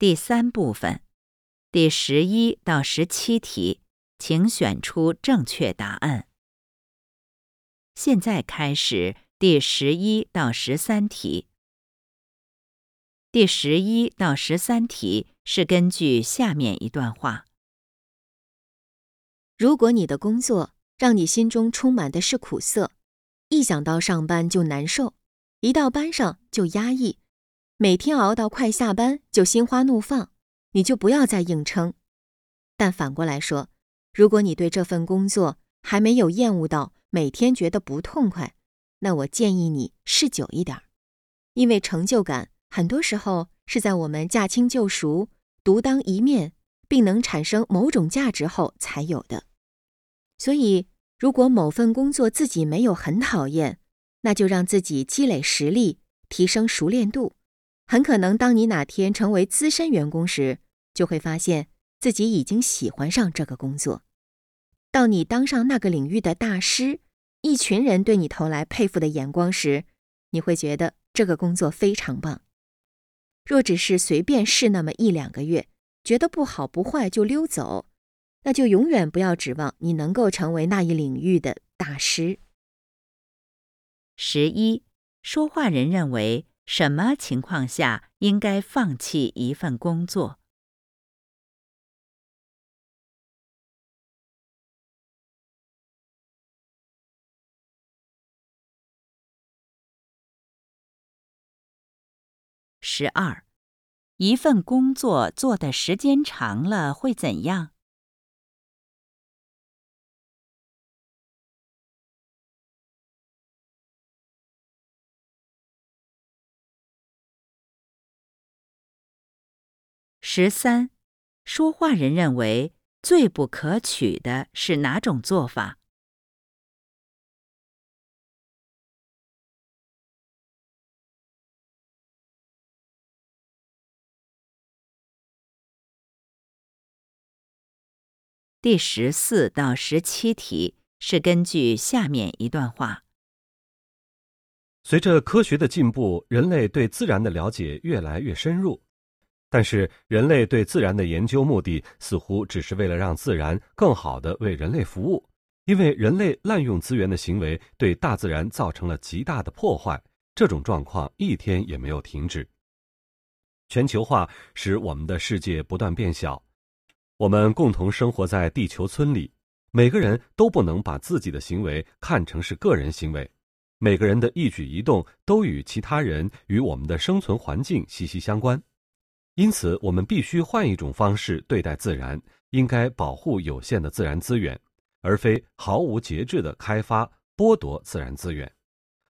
第三部分，第十一到十七题，请选出正确答案。现在开始第十一到十三题。第十一到十三题是根据下面一段话：如果你的工作让你心中充满的是苦涩，一想到上班就难受，一到班上就压抑。每天熬到快下班就心花怒放，你就不要再硬撑。但反过来说，如果你对这份工作还没有厌恶到每天觉得不痛快，那我建议你试久一点，因为成就感很多时候是在我们驾轻就熟、独当一面，并能产生某种价值后才有的。所以，如果某份工作自己没有很讨厌，那就让自己积累实力，提升熟练度。很可能，当你哪天成为资深员工时，就会发现自己已经喜欢上这个工作。到你当上那个领域的大师，一群人对你投来佩服的眼光时，你会觉得这个工作非常棒。若只是随便试那么一两个月，觉得不好不坏就溜走，那就永远不要指望你能够成为那一领域的大师。十一，说话人认为。什么情况下应该放弃一份工作？十二，一份工作做的时间长了会怎样？十三，说话人认为最不可取的是哪种做法？第十四到十七题是根据下面一段话：随着科学的进步，人类对自然的了解越来越深入。但是，人类对自然的研究目的似乎只是为了让自然更好的为人类服务，因为人类滥用资源的行为对大自然造成了极大的破坏。这种状况一天也没有停止。全球化使我们的世界不断变小，我们共同生活在地球村里，每个人都不能把自己的行为看成是个人行为，每个人的一举一动都与其他人与我们的生存环境息息相关。因此，我们必须换一种方式对待自然，应该保护有限的自然资源，而非毫无节制的开发、剥夺自然资源。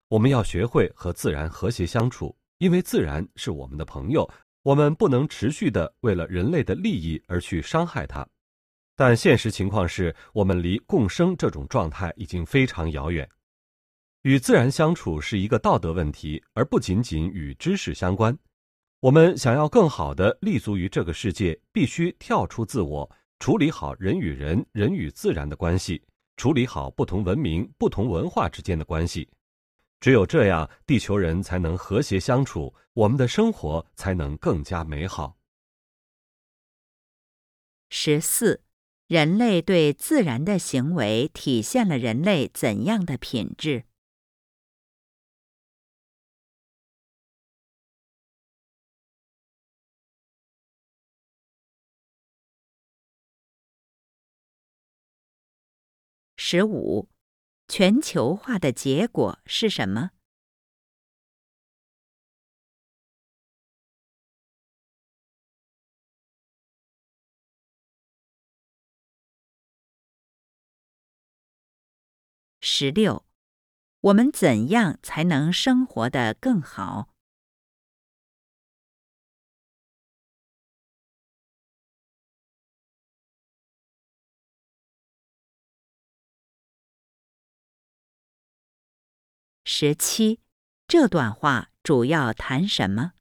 我们要学会和自然和谐相处，因为自然是我们的朋友。我们不能持续的为了人类的利益而去伤害它。但现实情况是我们离共生这种状态已经非常遥远。与自然相处是一个道德问题，而不仅仅与知识相关。我们想要更好的立足于这个世界，必须跳出自我，处理好人与人、人与自然的关系，处理好不同文明、不同文化之间的关系。只有这样，地球人才能和谐相处，我们的生活才能更加美好。十四，人类对自然的行为体现了人类怎样的品质？十五，全球化的结果是什么？十六，我们怎样才能生活的更好？十七，这段话主要谈什么？